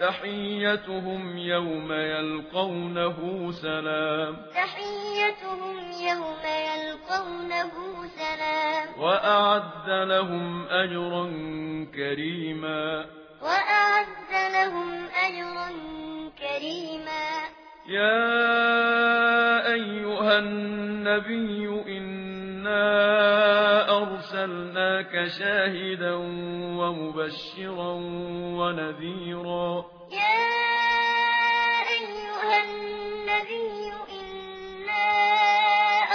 تحيتهم يوم يلقونه سلام. تحيتهم يوم يلقونه سلام. وأعد لهم أجرا كريما. وأعد لهم أجرا كريما. يا أيها النبي إنا أرسلناك شاهدا ومبشرا ونذيرا يا أيها النبي إنا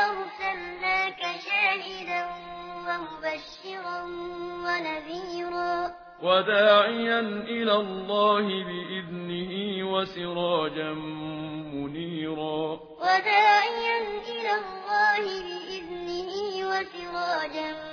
أرسلناك شاهدا ومبشرا ونذيرا وداعيا إلى الله بإذنه وسراجا منيرا وداعيا إلى الله بإذنه وسراجا منيرا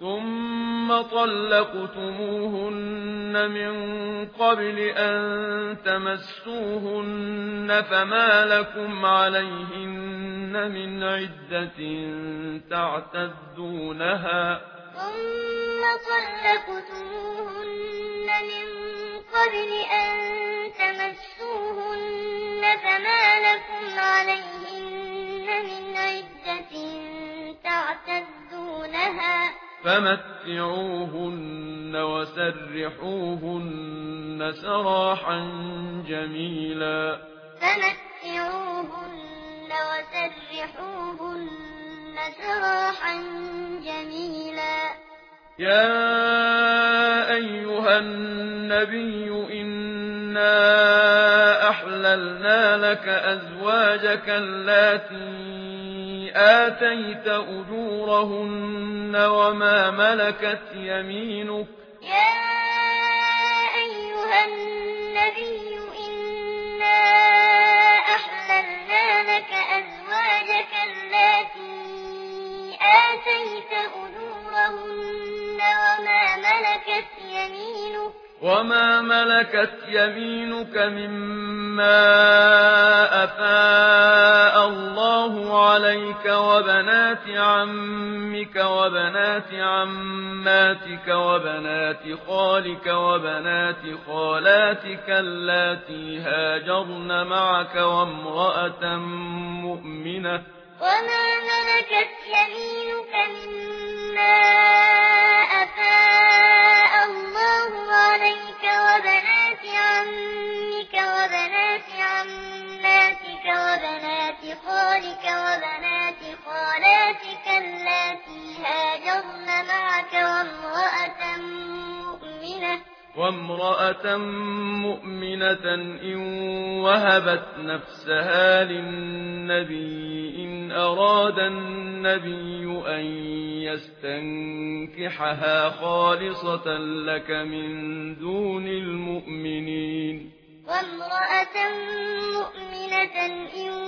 ثم طلقتموهن من قبل أن تمسوهن فما لكم عليهن من عدة تعتدونها ثم طلقتموهن من قبل أن فمتعوهن وسرحوهن سراحا جميلا. فمتعوهن وسرحوهن سراحا جميلا. يا أيها النبي إنا أحللنا لك أزواجك التي آتيت أجورهن أزواجهن وما ملكت يمينك. يا أيها النبي إنا أحللنا لك أزواجك التي آتيت أجورهن وما ملكت يمينك. وما ملكت يمينك مما أفاق بنات عمك وبنات عماتك وبنات خالك وبنات خالاتك اللاتي هاجرن معك وامرأة مؤمنة. وما ملكت يمينك مما خالك وبنات خالاتك التي هاجرن معك وامرأة مؤمنة. وامرأة مؤمنة إن وهبت نفسها للنبي إن أراد النبي أن يستنكحها خالصة لك من دون المؤمنين. وامرأة مؤمنة إن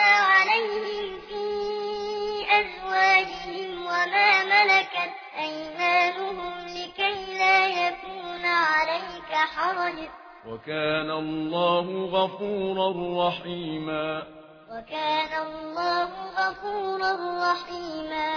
حرج وكان الله غفورا رحيما. وكان الله غفورا رحيما.